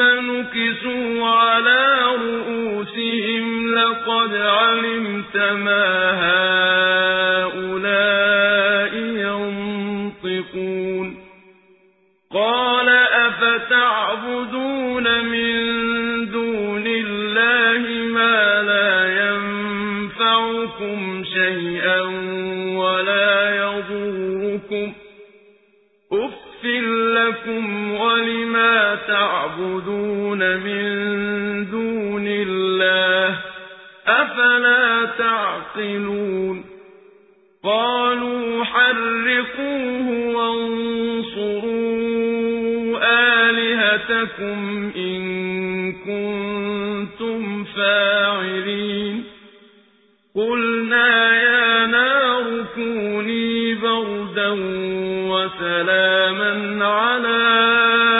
نكسوا على رؤوسهم لقد علمت ما هؤلاء ينطقون. قال أفتعبدون من دون الله ما لا ينفعكم شيئا ولا يضركم. أف لكم ولما تعبدون من دون الله أفلا تعقلون قالوا حرقوه وانصروا آلهتكم إن كنتم فاعلين قلنا يا نار كوني بردا وسلاما على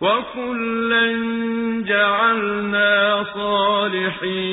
وكلا جعلنا صالحين